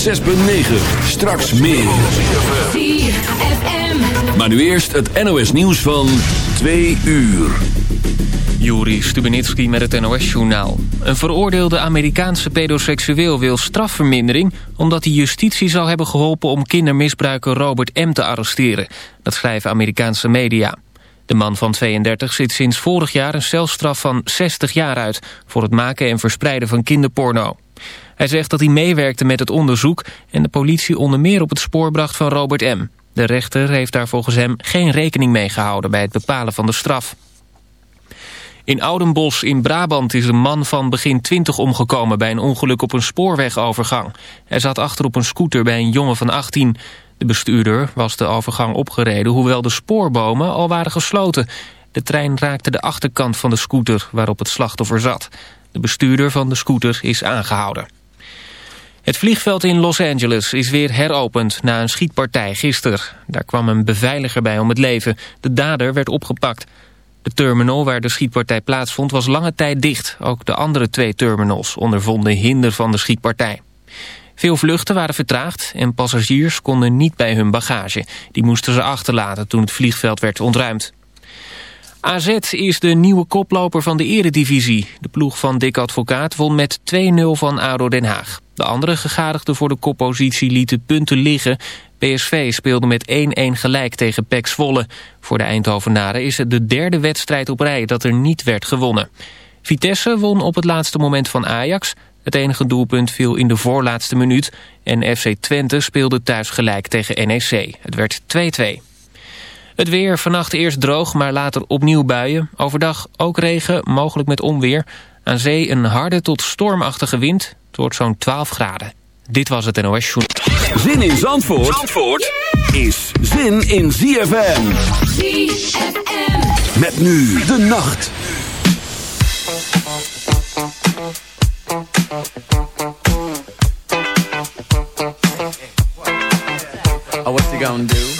106.9. Straks meer. Maar nu eerst het NOS nieuws van 2 uur. Juri Stubenitski met het NOS-journaal. Een veroordeelde Amerikaanse pedoseksueel wil strafvermindering... omdat hij justitie zou hebben geholpen om kindermisbruiker Robert M. te arresteren. Dat schrijven Amerikaanse media. De man van 32 zit sinds vorig jaar een celstraf van 60 jaar uit... voor het maken en verspreiden van kinderporno. Hij zegt dat hij meewerkte met het onderzoek... en de politie onder meer op het spoor bracht van Robert M. De rechter heeft daar volgens hem geen rekening mee gehouden... bij het bepalen van de straf. In Oudenbos in Brabant is een man van begin 20 omgekomen... bij een ongeluk op een spoorwegovergang. Hij zat achter op een scooter bij een jongen van 18... De bestuurder was de overgang opgereden, hoewel de spoorbomen al waren gesloten. De trein raakte de achterkant van de scooter waarop het slachtoffer zat. De bestuurder van de scooter is aangehouden. Het vliegveld in Los Angeles is weer heropend na een schietpartij gisteren. Daar kwam een beveiliger bij om het leven. De dader werd opgepakt. De terminal waar de schietpartij plaatsvond was lange tijd dicht. Ook de andere twee terminals ondervonden hinder van de schietpartij. Veel vluchten waren vertraagd en passagiers konden niet bij hun bagage. Die moesten ze achterlaten toen het vliegveld werd ontruimd. AZ is de nieuwe koploper van de eredivisie. De ploeg van Dick Advocaat won met 2-0 van ADO Den Haag. De andere gegadigden voor de koppositie lieten punten liggen. PSV speelde met 1-1 gelijk tegen PEC Zwolle. Voor de Eindhovenaren is het de derde wedstrijd op rij dat er niet werd gewonnen. Vitesse won op het laatste moment van Ajax... Het enige doelpunt viel in de voorlaatste minuut en FC Twente speelde thuis gelijk tegen NEC. Het werd 2-2. Het weer vannacht eerst droog, maar later opnieuw buien. Overdag ook regen, mogelijk met onweer. Aan zee een harde tot stormachtige wind. Het wordt zo'n 12 graden. Dit was het NOS Show. Zin in Zandvoort, Zandvoort is zin in ZFM. ZFM. Met nu de nacht. Oh, what you gonna do?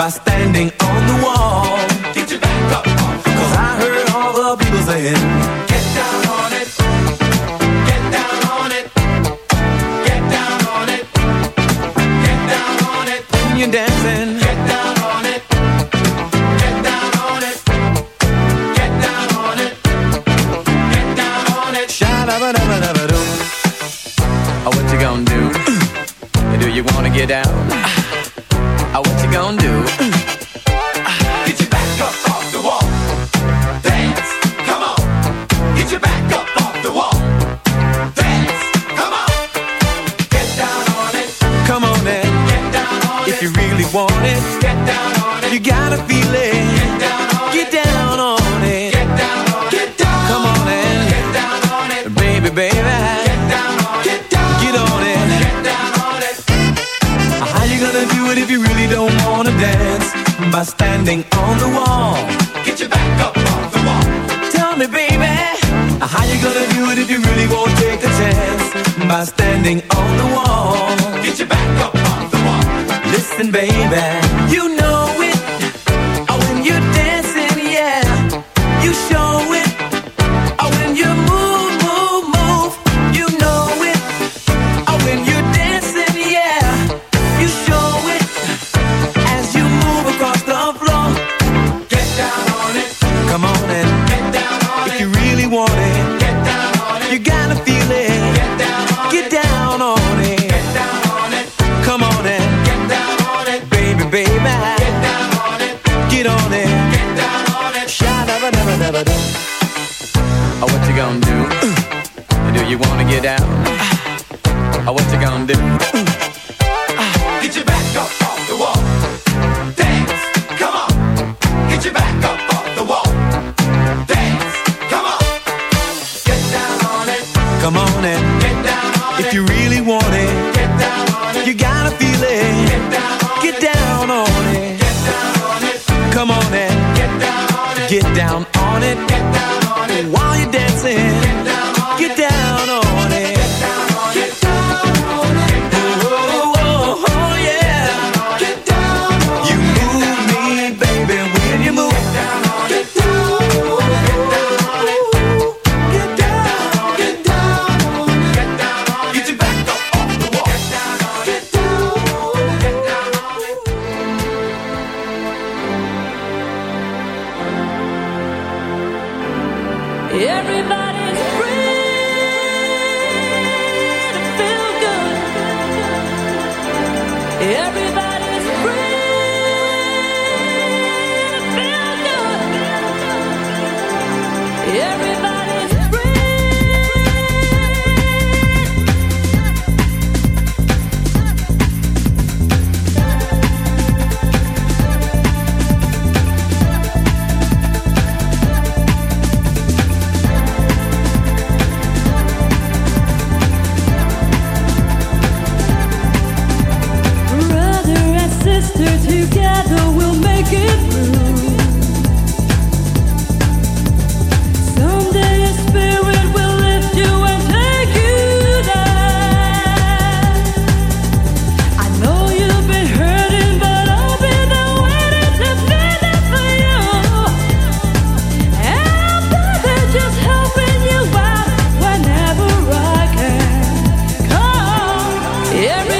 By standing Get down Every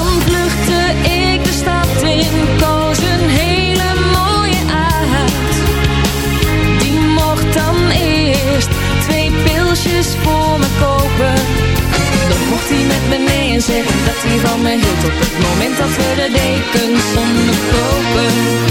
dat hij van me hield Op het moment dat we de dekens onderkopen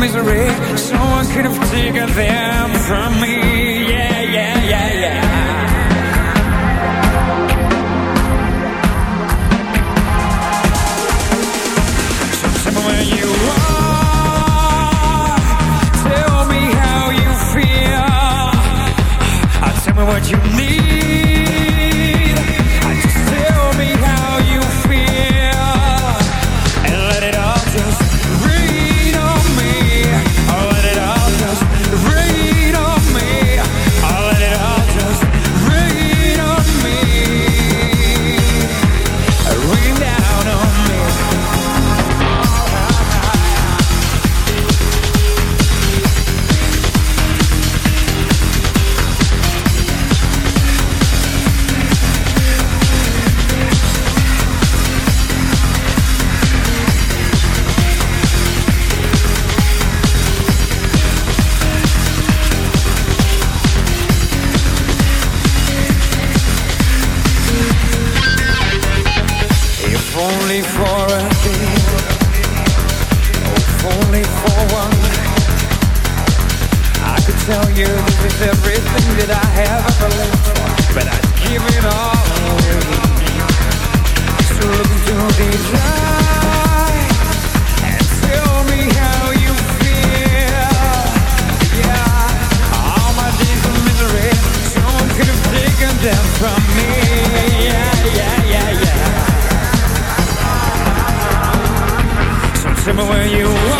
misery Someone could have taken them from me. remember when you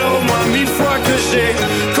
shake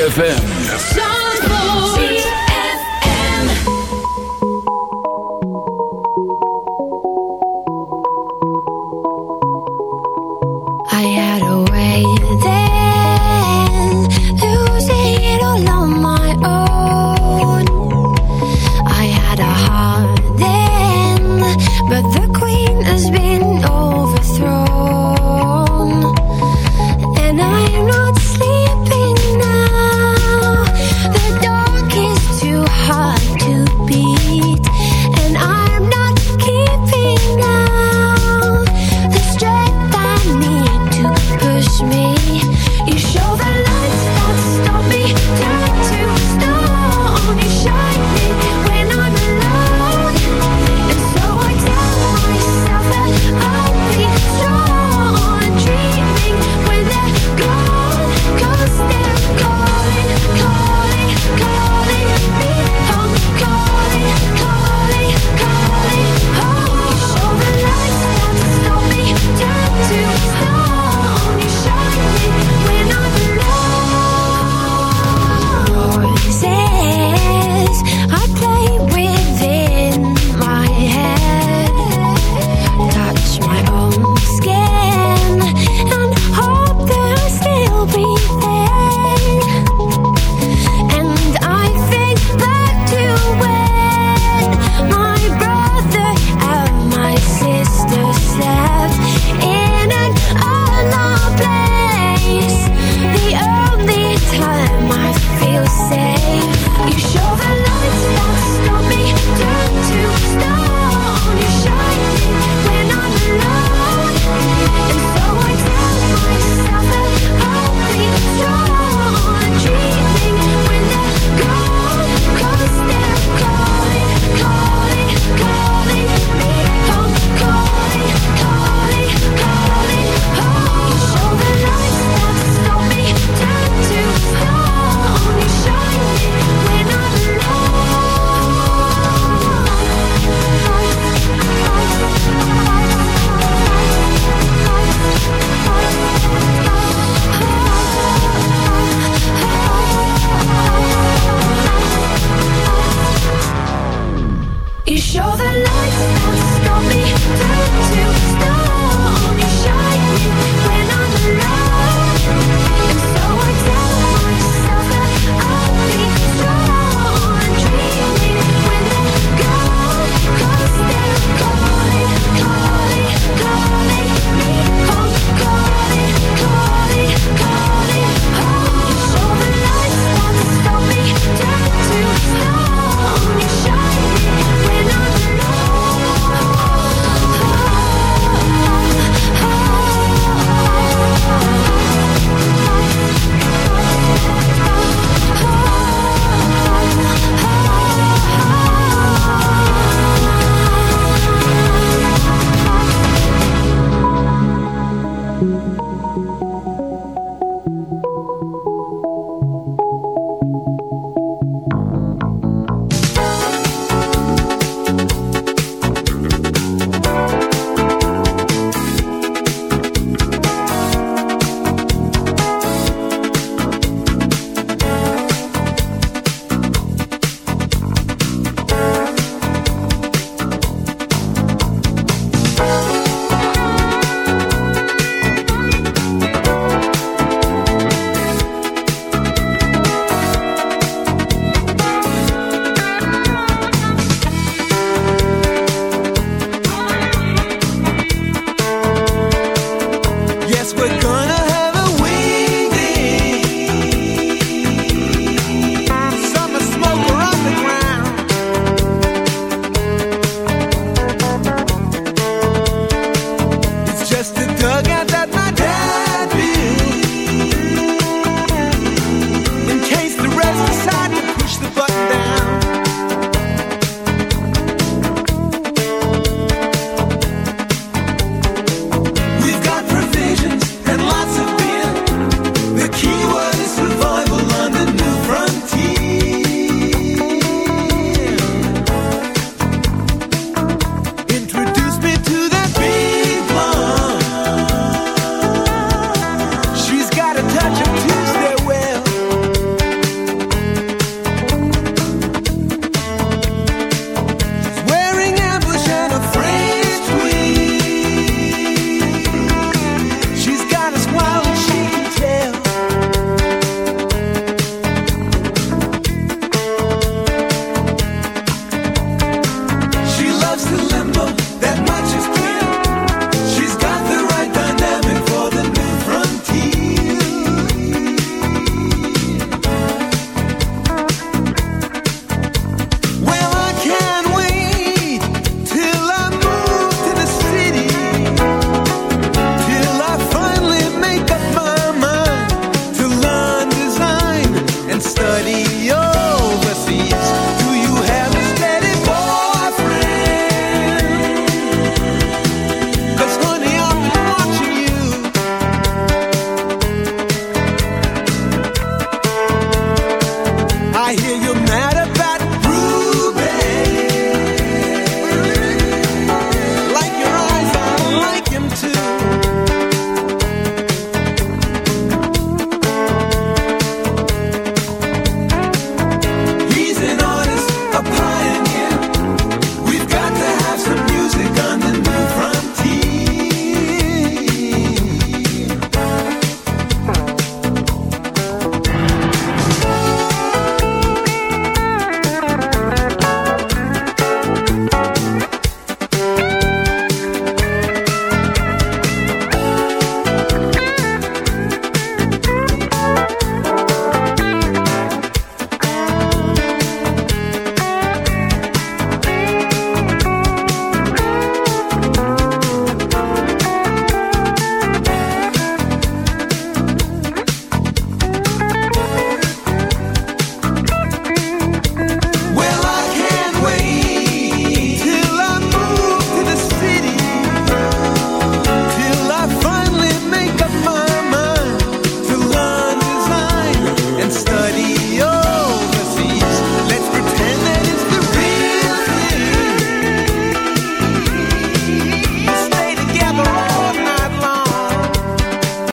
ZFM.